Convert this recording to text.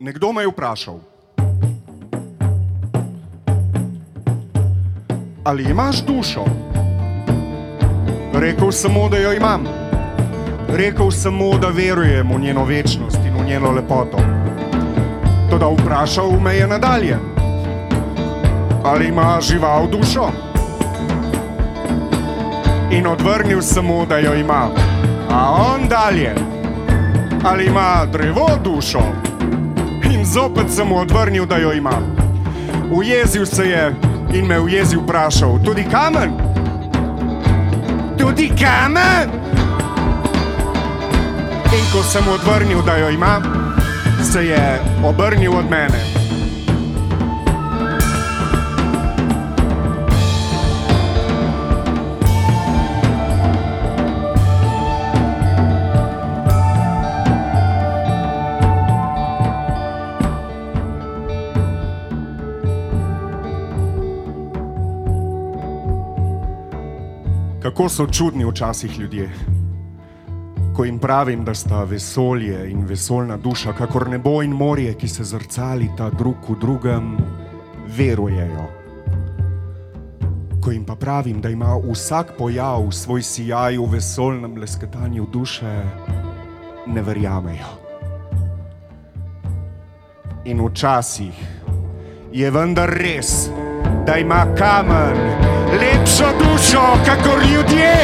Nekdo me je vprašal, ali imaš dušo? Rekl sem mu, da jo imam. Rekl sem mu, da verujem v njeno večnost in v njeno lepoto. Toda vprašal me je nadalje, ali ima žival dušo? In odvrnil sem mu, da jo ima. A on dalje, ali ima drevo dušo? Zopet sem mu odvrnil, da jo ima. Ujezil se je in me ujezi vprašal, tudi kamen? Tudi kamen? In ko sem mu odvrnil, da jo ima, se je obrnil od mene. Kako so čudni včasih ljudje. Ko jim pravim, da sta vesolje in vesoljna duša, kakor nebo in morje, ki se zrcalita drug v drugem, verujejo. Ko jim pa pravim, da ima vsak pojav svoj sijaj v vesoljnem lesketanju duše, ne verjamejo. In včasih je vendar res, da ima kamen lepšo dušo, kakor ljudje.